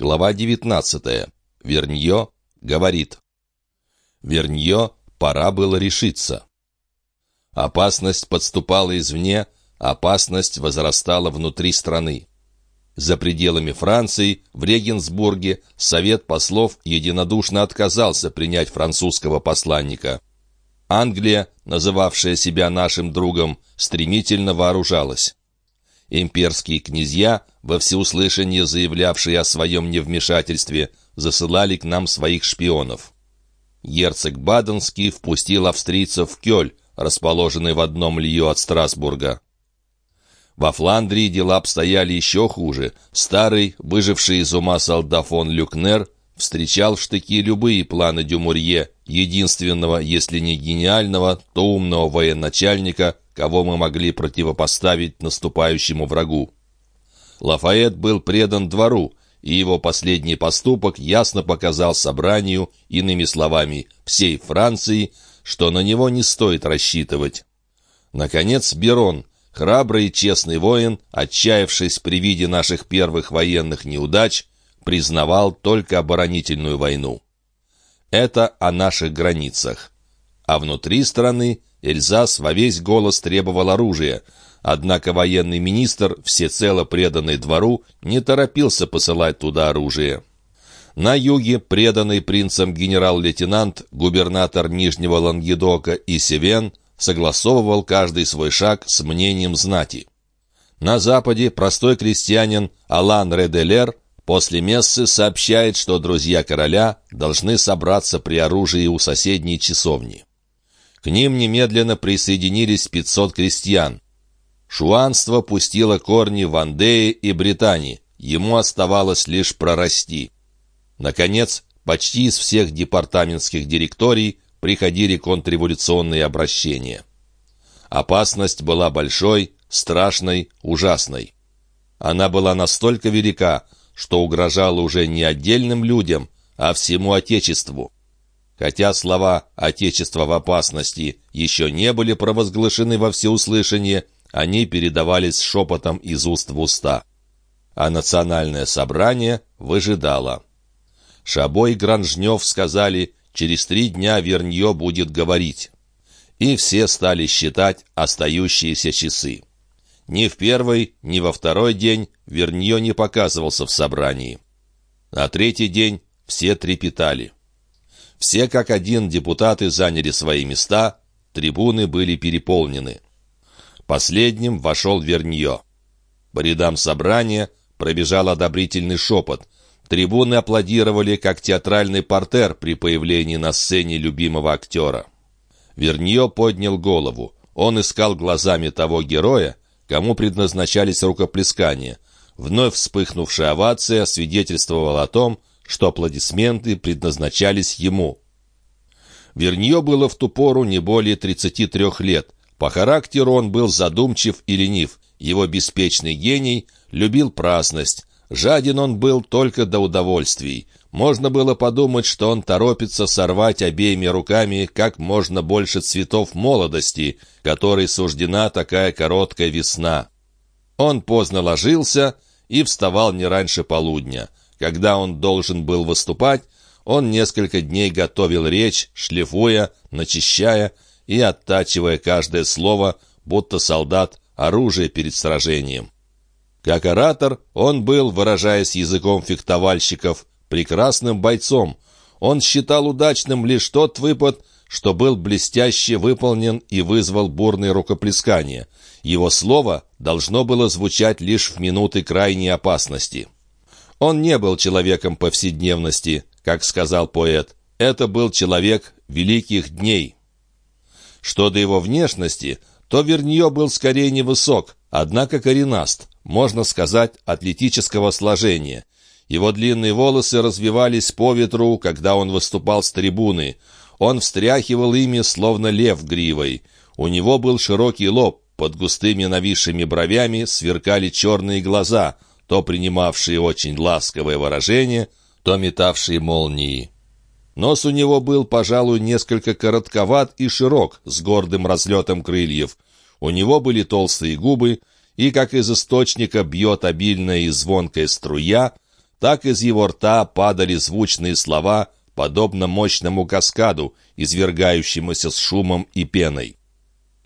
Глава 19. Вернье говорит. Вернье пора было решиться. Опасность подступала извне, опасность возрастала внутри страны. За пределами Франции, в Регенсбурге, Совет послов единодушно отказался принять французского посланника. Англия, называвшая себя нашим другом, стремительно вооружалась. Имперские князья, во всеуслышание заявлявшие о своем невмешательстве, засылали к нам своих шпионов. Герцог Баденский впустил австрийцев в Кёль, расположенный в одном лью от Страсбурга. Во Фландрии дела обстояли еще хуже. Старый, выживший из ума солдат фон Люкнер, встречал в штыки любые планы Дюмурье, единственного, если не гениального, то умного военачальника, кого мы могли противопоставить наступающему врагу. Лафайет был предан двору, и его последний поступок ясно показал собранию, иными словами, всей Франции, что на него не стоит рассчитывать. Наконец, Берон, храбрый и честный воин, отчаявшись при виде наших первых военных неудач, признавал только оборонительную войну. Это о наших границах. А внутри страны Эльзас во весь голос требовал оружия, однако военный министр, всецело преданный двору, не торопился посылать туда оружие. На юге преданный принцем генерал-лейтенант, губернатор Нижнего Лангедока и Севен согласовывал каждый свой шаг с мнением знати. На западе простой крестьянин Алан Ределер после мессы сообщает, что друзья короля должны собраться при оружии у соседней часовни. К ним немедленно присоединились 500 крестьян. Шуанство пустило корни в Андее и Британии. Ему оставалось лишь прорасти. Наконец, почти из всех департаментских директорий приходили контрреволюционные обращения. Опасность была большой, страшной, ужасной. Она была настолько велика, что угрожала уже не отдельным людям, а всему Отечеству. Хотя слова «Отечество в опасности» еще не были провозглашены во всеуслышание, они передавались шепотом из уст в уста. А национальное собрание выжидало. Шабой и Гранжнев сказали, через три дня Вернье будет говорить. И все стали считать остающиеся часы. Ни в первый, ни во второй день Вернье не показывался в собрании. На третий день все трепетали. Все как один депутаты заняли свои места, трибуны были переполнены. Последним вошел Вернье. По рядам собрания пробежал одобрительный шепот. Трибуны аплодировали, как театральный портер при появлении на сцене любимого актера. Вернье поднял голову. Он искал глазами того героя, кому предназначались рукоплескания. Вновь вспыхнувшая овация свидетельствовала о том, что аплодисменты предназначались ему. Вернье было в ту пору не более 33 лет. По характеру он был задумчив и ленив. Его беспечный гений любил праздность. Жаден он был только до удовольствий. Можно было подумать, что он торопится сорвать обеими руками как можно больше цветов молодости, которой суждена такая короткая весна. Он поздно ложился и вставал не раньше полудня. Когда он должен был выступать, он несколько дней готовил речь, шлифуя, начищая и оттачивая каждое слово, будто солдат оружие перед сражением. Как оратор он был, выражаясь языком фехтовальщиков, прекрасным бойцом. Он считал удачным лишь тот выпад, что был блестяще выполнен и вызвал бурные рукоплескания. Его слово должно было звучать лишь в минуты крайней опасности. Он не был человеком повседневности, как сказал поэт. Это был человек великих дней. Что до его внешности, то Вернье был скорее невысок, однако коренаст, можно сказать, атлетического сложения. Его длинные волосы развивались по ветру, когда он выступал с трибуны. Он встряхивал ими, словно лев гривой. У него был широкий лоб, под густыми нависшими бровями сверкали черные глаза — то принимавшие очень ласковое выражение, то метавшие молнии. Нос у него был, пожалуй, несколько коротковат и широк, с гордым разлетом крыльев. У него были толстые губы, и, как из источника бьет обильная и звонкая струя, так из его рта падали звучные слова, подобно мощному каскаду, извергающемуся с шумом и пеной.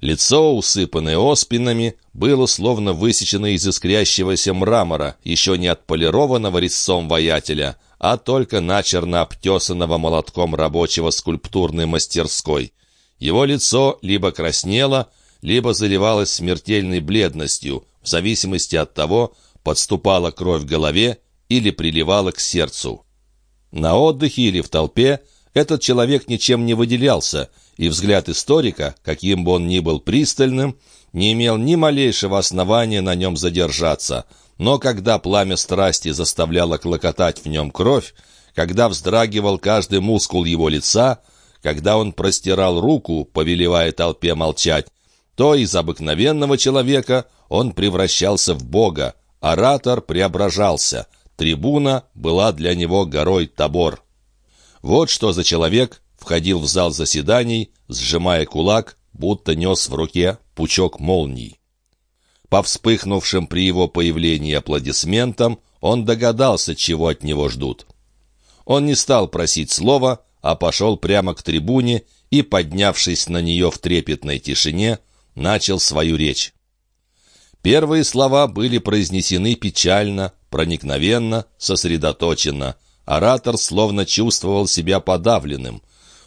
Лицо, усыпанное оспинами, было словно высечено из искрящегося мрамора, еще не отполированного резцом воятеля, а только начерно обтесанного молотком рабочего скульптурной мастерской. Его лицо либо краснело, либо заливалось смертельной бледностью, в зависимости от того, подступала кровь в голове или приливала к сердцу. На отдыхе или в толпе этот человек ничем не выделялся, и взгляд историка, каким бы он ни был пристальным, не имел ни малейшего основания на нем задержаться. Но когда пламя страсти заставляло клокотать в нем кровь, когда вздрагивал каждый мускул его лица, когда он простирал руку, повелевая толпе молчать, то из обыкновенного человека он превращался в Бога, оратор преображался, трибуна была для него горой Табор. Вот что за человек входил в зал заседаний, сжимая кулак, будто нес в руке пучок молний. По вспыхнувшим при его появлении аплодисментам он догадался, чего от него ждут. Он не стал просить слова, а пошел прямо к трибуне и, поднявшись на нее в трепетной тишине, начал свою речь. Первые слова были произнесены печально, проникновенно, сосредоточенно. Оратор словно чувствовал себя подавленным.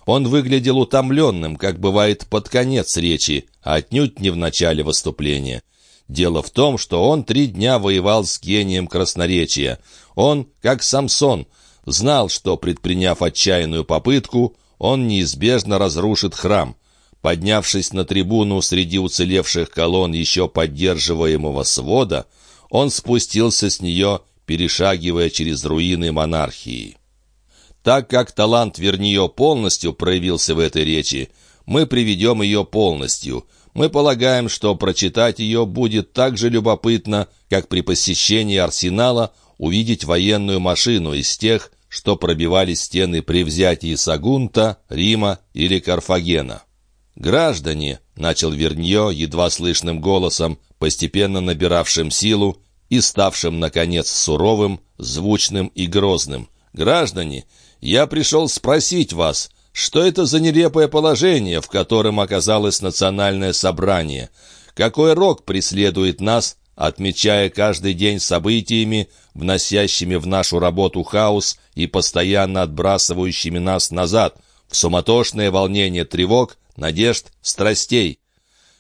Он выглядел утомленным, как бывает под конец речи, а отнюдь не в начале выступления. Дело в том, что он три дня воевал с гением красноречия. Он, как Самсон, знал, что, предприняв отчаянную попытку, он неизбежно разрушит храм. Поднявшись на трибуну среди уцелевших колонн еще поддерживаемого свода, он спустился с нее, перешагивая через руины монархии. Так как талант Вернио полностью проявился в этой речи, мы приведем ее полностью. Мы полагаем, что прочитать ее будет так же любопытно, как при посещении арсенала увидеть военную машину из тех, что пробивали стены при взятии Сагунта, Рима или Карфагена. «Граждане», — начал Верньо едва слышным голосом, постепенно набиравшим силу и ставшим, наконец, суровым, звучным и грозным. «Граждане, я пришел спросить вас, что это за нелепое положение, в котором оказалось национальное собрание? Какой рок преследует нас, отмечая каждый день событиями, вносящими в нашу работу хаос и постоянно отбрасывающими нас назад, в суматошное волнение тревог, надежд, страстей?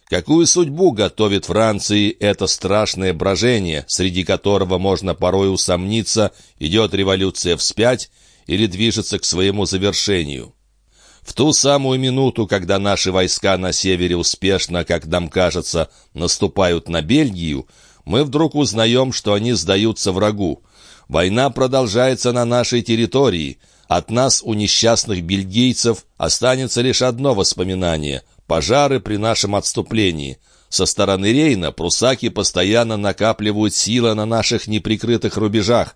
Какую судьбу готовит Франции это страшное брожение, среди которого можно порой усомниться, идет революция вспять или движется к своему завершению. В ту самую минуту, когда наши войска на севере успешно, как нам кажется, наступают на Бельгию, мы вдруг узнаем, что они сдаются врагу. Война продолжается на нашей территории. От нас, у несчастных бельгийцев, останется лишь одно воспоминание — пожары при нашем отступлении. Со стороны Рейна прусаки постоянно накапливают силы на наших неприкрытых рубежах.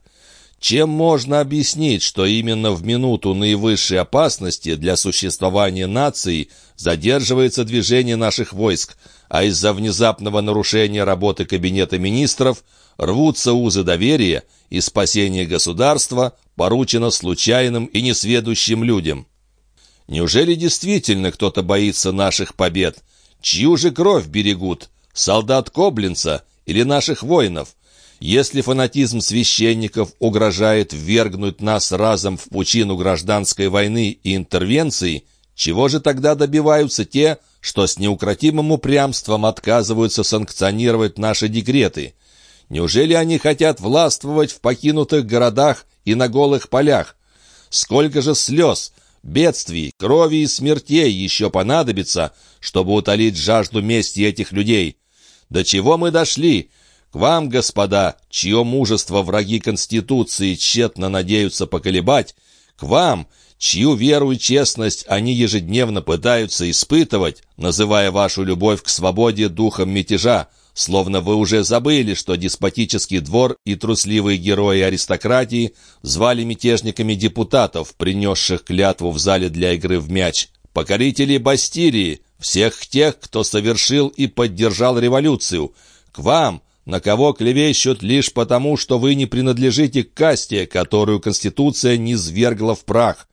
Чем можно объяснить, что именно в минуту наивысшей опасности для существования нации задерживается движение наших войск, а из-за внезапного нарушения работы Кабинета министров рвутся узы доверия и спасение государства поручено случайным и несведущим людям? Неужели действительно кто-то боится наших побед? Чью же кровь берегут? Солдат Коблинца или наших воинов? Если фанатизм священников угрожает ввергнуть нас разом в пучину гражданской войны и интервенции, чего же тогда добиваются те, что с неукротимым упрямством отказываются санкционировать наши декреты? Неужели они хотят властвовать в покинутых городах и на голых полях? Сколько же слез, бедствий, крови и смертей еще понадобится, чтобы утолить жажду мести этих людей? До чего мы дошли? К вам, господа, чье мужество враги Конституции тщетно надеются поколебать, к вам, чью веру и честность они ежедневно пытаются испытывать, называя вашу любовь к свободе духом мятежа, словно вы уже забыли, что деспотический двор и трусливые герои аристократии звали мятежниками депутатов, принесших клятву в зале для игры в мяч, покорители Бастилии, всех тех, кто совершил и поддержал революцию. К вам, на кого клевещут лишь потому, что вы не принадлежите к касте, которую Конституция не свергла в прах.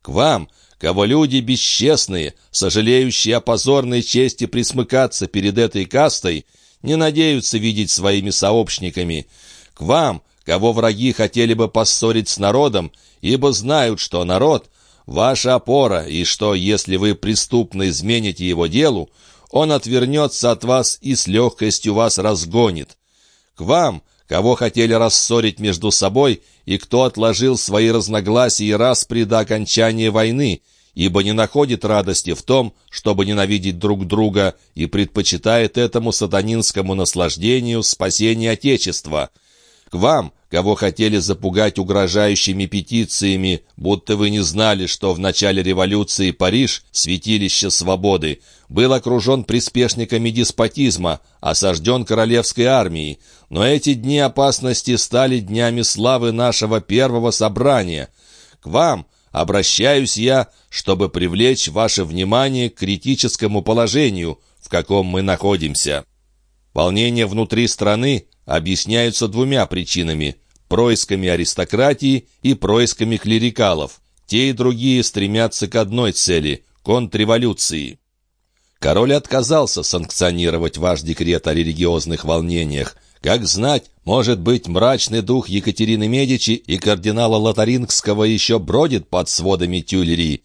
К вам, кого люди бесчестные, сожалеющие о позорной чести присмыкаться перед этой кастой, не надеются видеть своими сообщниками. К вам, кого враги хотели бы поссорить с народом, ибо знают, что народ — ваша опора, и что, если вы преступно измените его делу, он отвернется от вас и с легкостью вас разгонит. К вам, кого хотели рассорить между собой, и кто отложил свои разногласия и распри до окончания войны, ибо не находит радости в том, чтобы ненавидеть друг друга, и предпочитает этому сатанинскому наслаждению спасение Отечества. К вам, кого хотели запугать угрожающими петициями, будто вы не знали, что в начале революции Париж, святилище свободы, был окружен приспешниками деспотизма, осажден королевской армией. Но эти дни опасности стали днями славы нашего первого собрания. К вам обращаюсь я, чтобы привлечь ваше внимание к критическому положению, в каком мы находимся. Волнения внутри страны объясняются двумя причинами – происками аристократии и происками клерикалов. Те и другие стремятся к одной цели – контрреволюции. Король отказался санкционировать ваш декрет о религиозных волнениях. Как знать, может быть, мрачный дух Екатерины Медичи и кардинала Лотарингского еще бродит под сводами Тюльри.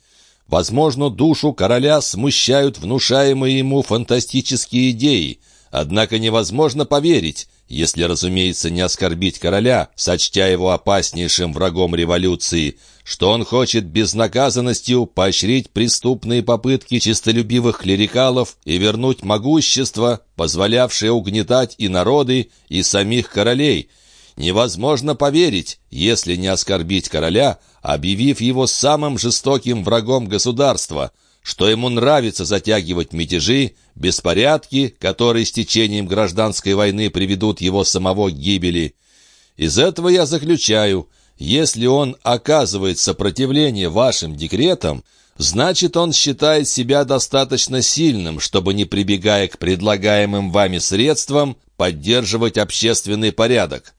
Возможно, душу короля смущают внушаемые ему фантастические идеи. Однако невозможно поверить, если, разумеется, не оскорбить короля, сочтя его опаснейшим врагом революции, что он хочет безнаказанностью поощрить преступные попытки чистолюбивых клерикалов и вернуть могущество, позволявшее угнетать и народы, и самих королей. Невозможно поверить, если не оскорбить короля, объявив его самым жестоким врагом государства – что ему нравится затягивать мятежи, беспорядки, которые с течением гражданской войны приведут его самого к гибели. Из этого я заключаю, если он оказывает сопротивление вашим декретам, значит, он считает себя достаточно сильным, чтобы, не прибегая к предлагаемым вами средствам, поддерживать общественный порядок.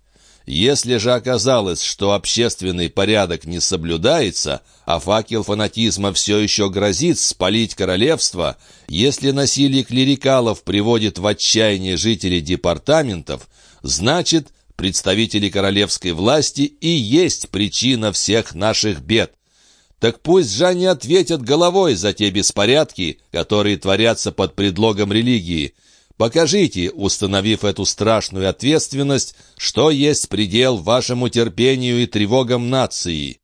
Если же оказалось, что общественный порядок не соблюдается, а факел фанатизма все еще грозит спалить королевство, если насилие клерикалов приводит в отчаяние жителей департаментов, значит, представители королевской власти и есть причина всех наших бед. Так пусть же они ответят головой за те беспорядки, которые творятся под предлогом религии – Покажите, установив эту страшную ответственность, что есть предел вашему терпению и тревогам нации.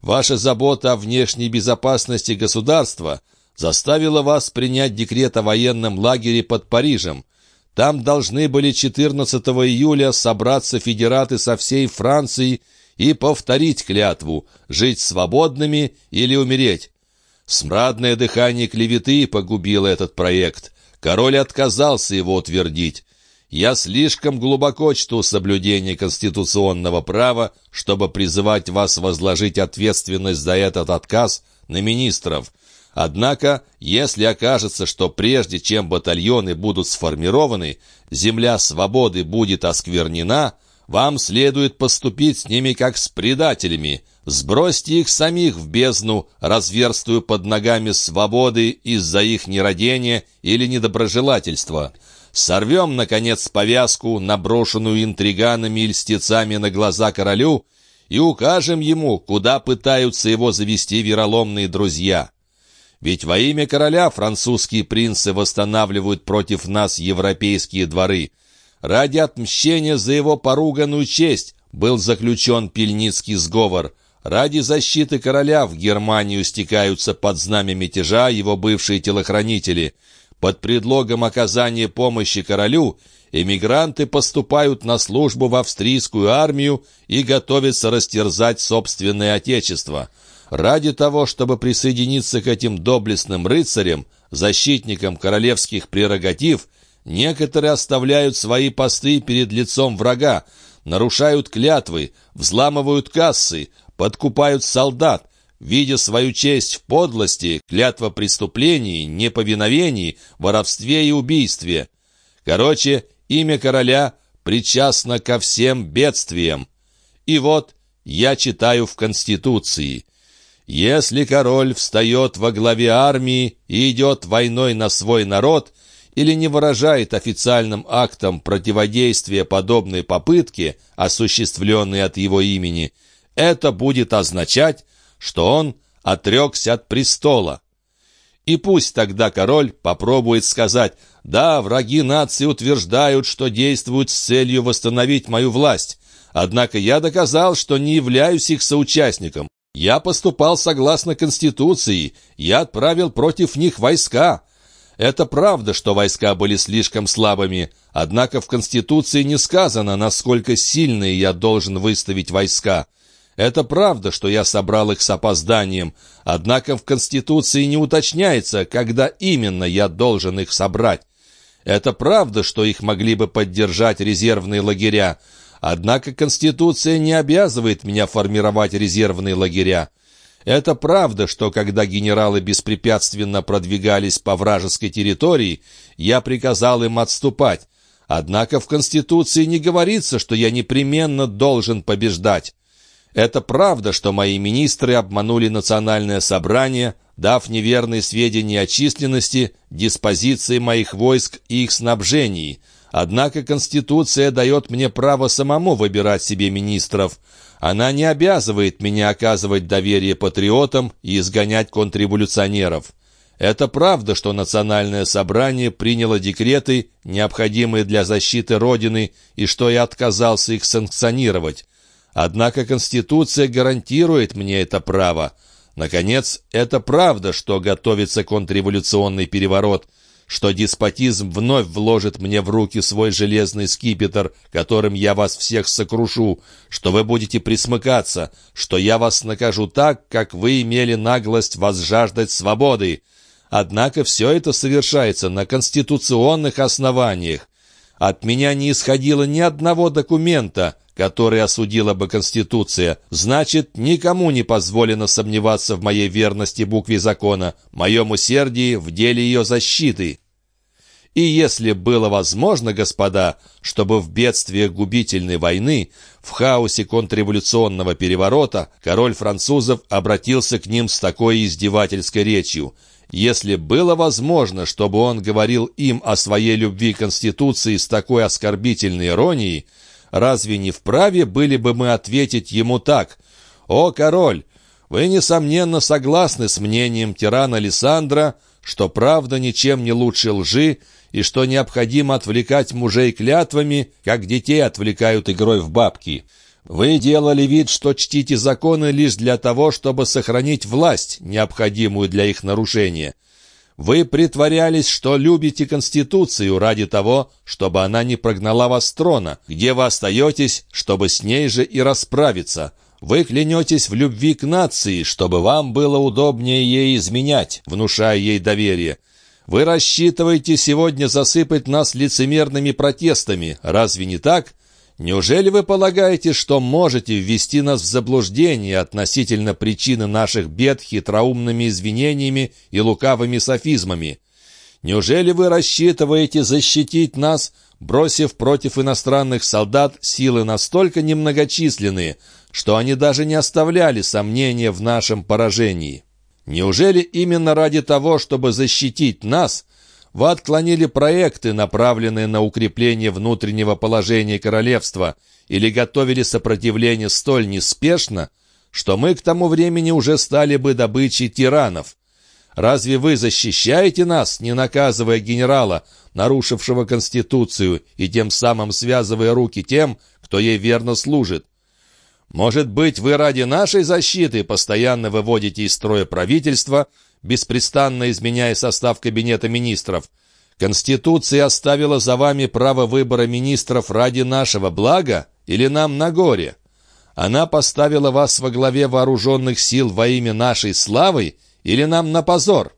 Ваша забота о внешней безопасности государства заставила вас принять декрет о военном лагере под Парижем. Там должны были 14 июля собраться федераты со всей Франции и повторить клятву «жить свободными или умереть». Смрадное дыхание клеветы погубило этот проект – Король отказался его утвердить. Я слишком глубоко чту соблюдение конституционного права, чтобы призывать вас возложить ответственность за этот отказ на министров. Однако, если окажется, что прежде чем батальоны будут сформированы, земля свободы будет осквернена, вам следует поступить с ними как с предателями, Сбросьте их самих в бездну, разверстую под ногами свободы из-за их нерадения или недоброжелательства. Сорвем, наконец, повязку, наброшенную интриганами и льстецами на глаза королю, и укажем ему, куда пытаются его завести вероломные друзья. Ведь во имя короля французские принцы восстанавливают против нас европейские дворы. Ради отмщения за его поруганную честь был заключен пельницкий сговор — Ради защиты короля в Германию стекаются под знамя мятежа его бывшие телохранители. Под предлогом оказания помощи королю эмигранты поступают на службу в австрийскую армию и готовятся растерзать собственное отечество. Ради того, чтобы присоединиться к этим доблестным рыцарям, защитникам королевских прерогатив, некоторые оставляют свои посты перед лицом врага, нарушают клятвы, взламывают кассы, подкупают солдат, видя свою честь в подлости, клятва преступлений, неповиновении, воровстве и убийстве. Короче, имя короля причастна ко всем бедствиям. И вот я читаю в Конституции. Если король встает во главе армии и идет войной на свой народ или не выражает официальным актом противодействия подобной попытке, осуществленной от его имени, это будет означать, что он отрекся от престола. И пусть тогда король попробует сказать «Да, враги нации утверждают, что действуют с целью восстановить мою власть, однако я доказал, что не являюсь их соучастником. Я поступал согласно Конституции, я отправил против них войска». Это правда, что войска были слишком слабыми, однако в Конституции не сказано, насколько сильные я должен выставить войска. Это правда, что я собрал их с опозданием, однако в Конституции не уточняется, когда именно я должен их собрать. Это правда, что их могли бы поддержать резервные лагеря, однако Конституция не обязывает меня формировать резервные лагеря. Это правда, что когда генералы беспрепятственно продвигались по вражеской территории, я приказал им отступать. Однако в Конституции не говорится, что я непременно должен побеждать. Это правда, что мои министры обманули национальное собрание, дав неверные сведения о численности, диспозиции моих войск и их снабжении. Однако Конституция дает мне право самому выбирать себе министров. Она не обязывает меня оказывать доверие патриотам и изгонять контрреволюционеров. Это правда, что Национальное собрание приняло декреты, необходимые для защиты Родины, и что я отказался их санкционировать. Однако Конституция гарантирует мне это право. Наконец, это правда, что готовится контрреволюционный переворот, что деспотизм вновь вложит мне в руки свой железный скипетр, которым я вас всех сокрушу, что вы будете присмыкаться, что я вас накажу так, как вы имели наглость возжаждать свободы. Однако все это совершается на конституционных основаниях. От меня не исходило ни одного документа, который осудила бы Конституция, значит, никому не позволено сомневаться в моей верности букве закона, моем усердии в деле ее защиты. И если было возможно, господа, чтобы в бедствиях губительной войны, в хаосе контрреволюционного переворота, король французов обратился к ним с такой издевательской речью – если было возможно, чтобы он говорил им о своей любви к Конституции с такой оскорбительной иронией, разве не вправе были бы мы ответить ему так? «О, король, вы, несомненно, согласны с мнением тирана Лиссандра, что правда ничем не лучше лжи, и что необходимо отвлекать мужей клятвами, как детей отвлекают игрой в бабки. Вы делали вид, что чтите законы лишь для того, чтобы сохранить власть, необходимую для их нарушения. Вы притворялись, что любите Конституцию ради того, чтобы она не прогнала вас с трона, где вы остаетесь, чтобы с ней же и расправиться. Вы клянетесь в любви к нации, чтобы вам было удобнее ей изменять, внушая ей доверие. Вы рассчитываете сегодня засыпать нас лицемерными протестами, разве не так? Неужели вы полагаете, что можете ввести нас в заблуждение относительно причины наших бед хитроумными извинениями и лукавыми софизмами? Неужели вы рассчитываете защитить нас, бросив против иностранных солдат силы настолько немногочисленные, что они даже не оставляли сомнения в нашем поражении? Неужели именно ради того, чтобы защитить нас – вы отклонили проекты, направленные на укрепление внутреннего положения королевства, или готовили сопротивление столь неспешно, что мы к тому времени уже стали бы добычей тиранов. Разве вы защищаете нас, не наказывая генерала, нарушившего Конституцию, и тем самым связывая руки тем, кто ей верно служит? Может быть, вы ради нашей защиты постоянно выводите из строя правительство, беспрестанно изменяя состав Кабинета министров. Конституция оставила за вами право выбора министров ради нашего блага или нам на горе? Она поставила вас во главе вооруженных сил во имя нашей славы или нам на позор?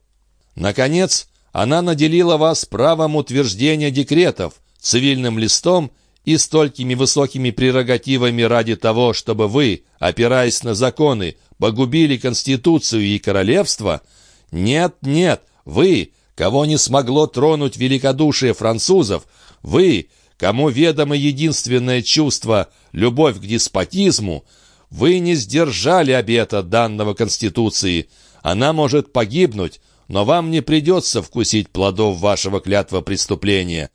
Наконец, она наделила вас правом утверждения декретов, цивильным листом и столькими высокими прерогативами ради того, чтобы вы, опираясь на законы, погубили Конституцию и королевство – «Нет, нет, вы, кого не смогло тронуть великодушие французов, вы, кому ведомо единственное чувство — любовь к деспотизму, вы не сдержали обета данного Конституции. Она может погибнуть, но вам не придется вкусить плодов вашего клятва преступления.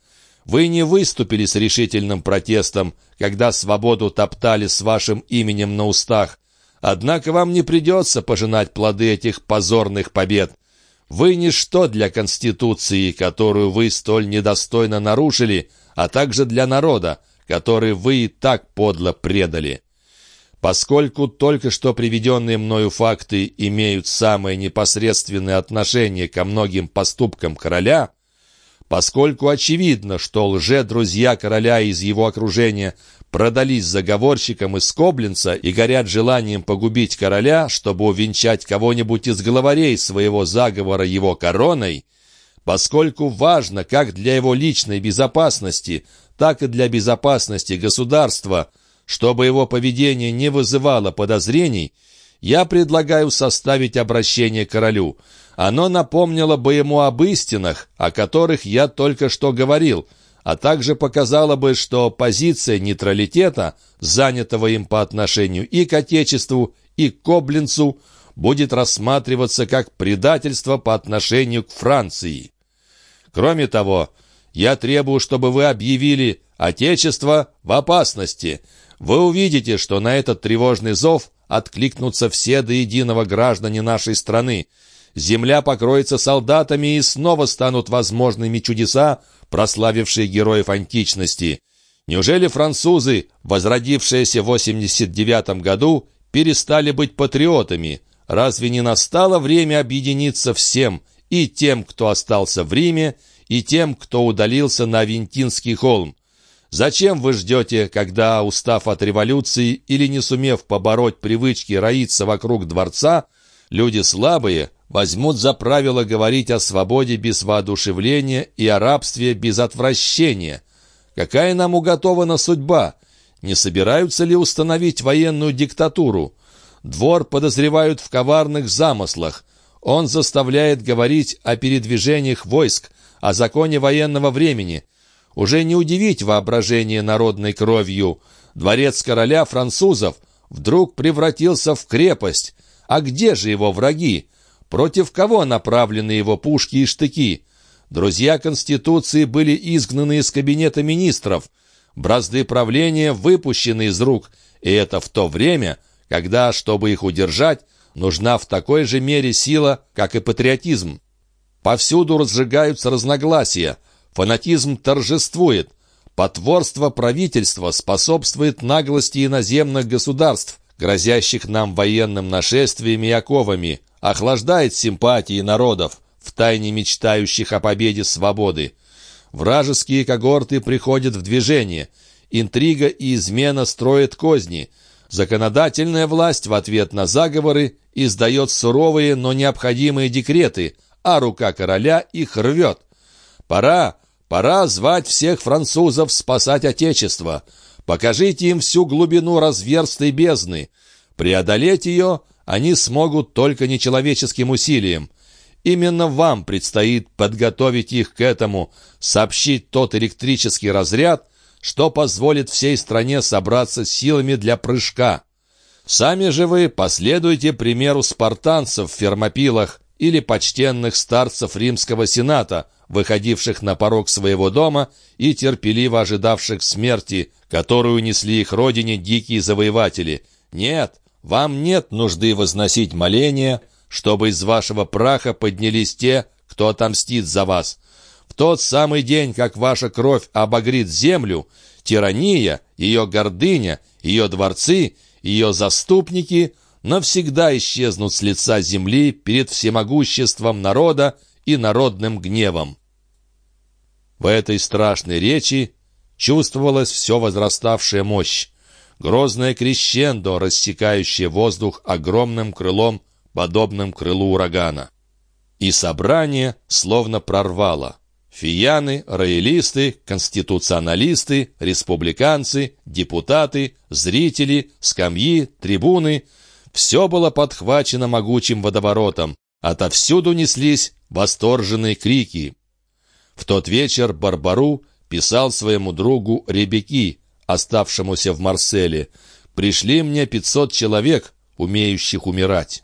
Вы не выступили с решительным протестом, когда свободу топтали с вашим именем на устах. Однако вам не придется пожинать плоды этих позорных побед. Вы ничто для Конституции, которую вы столь недостойно нарушили, а также для народа, который вы и так подло предали. Поскольку только что приведенные мною факты имеют самое непосредственное отношение ко многим поступкам короля, поскольку очевидно, что лже-друзья короля из его окружения продались заговорщикам из Коблинца и горят желанием погубить короля, чтобы увенчать кого-нибудь из главарей своего заговора его короной, поскольку важно как для его личной безопасности, так и для безопасности государства – чтобы его поведение не вызывало подозрений, я предлагаю составить обращение королю. Оно напомнило бы ему об истинах, о которых я только что говорил, а также показало бы, что позиция нейтралитета, занятого им по отношению и к Отечеству, и к Коблинцу, будет рассматриваться как предательство по отношению к Франции. Кроме того, я требую, чтобы вы объявили «Отечество в опасности», вы увидите, что на этот тревожный зов откликнутся все до единого граждане нашей страны. Земля покроется солдатами, и снова станут возможными чудеса, прославившие героев античности. Неужели французы, возродившиеся в 89 году, перестали быть патриотами? Разве не настало время объединиться всем, и тем, кто остался в Риме, и тем, кто удалился на Авентинский холм? Зачем вы ждете, когда, устав от революции или не сумев побороть привычки роиться вокруг дворца, люди слабые возьмут за правило говорить о свободе без воодушевления и о рабстве без отвращения? Какая нам уготована судьба? Не собираются ли установить военную диктатуру? Двор подозревают в коварных замыслах. Он заставляет говорить о передвижениях войск, о законе военного времени – уже не удивить воображение народной кровью. Дворец короля французов вдруг превратился в крепость. А где же его враги? Против кого направлены его пушки и штыки? Друзья Конституции были изгнаны из кабинета министров. Бразды правления выпущены из рук. И это в то время, когда, чтобы их удержать, нужна в такой же мере сила, как и патриотизм. Повсюду разжигаются разногласия. Фанатизм торжествует. Потворство правительства способствует наглости иноземных государств, грозящих нам военным нашествиями и оковами, охлаждает симпатии народов, втайне мечтающих о победе свободы. Вражеские когорты приходят в движение. Интрига и измена строят козни. Законодательная власть в ответ на заговоры издает суровые, но необходимые декреты, а рука короля их рвет. Пора, Пора звать всех французов спасать Отечество. Покажите им всю глубину разверстой бездны. Преодолеть ее они смогут только нечеловеческим усилием. Именно вам предстоит подготовить их к этому, сообщить тот электрический разряд, что позволит всей стране собраться силами для прыжка. Сами же вы последуйте примеру спартанцев в Фермопилах или почтенных старцев Римского Сената – выходивших на порог своего дома и терпеливо ожидавших смерти, которую несли их родине дикие завоеватели. Нет, вам нет нужды возносить моления, чтобы из вашего праха поднялись те, кто отомстит за вас. В тот самый день, как ваша кровь обогрит землю, тирания, ее гордыня, ее дворцы, ее заступники навсегда исчезнут с лица земли перед всемогуществом народа и народным гневом. В этой страшной речи чувствовалась все возраставшая мощь, грозное крещендо, рассекающее воздух огромным крылом, подобным крылу урагана. И собрание словно прорвало. Фияны, роялисты, конституционалисты, республиканцы, депутаты, зрители, скамьи, трибуны — все было подхвачено могучим водоворотом. Отовсюду неслись восторженные крики. В тот вечер Барбару писал своему другу Ребеки, оставшемуся в Марселе, «Пришли мне пятьсот человек, умеющих умирать».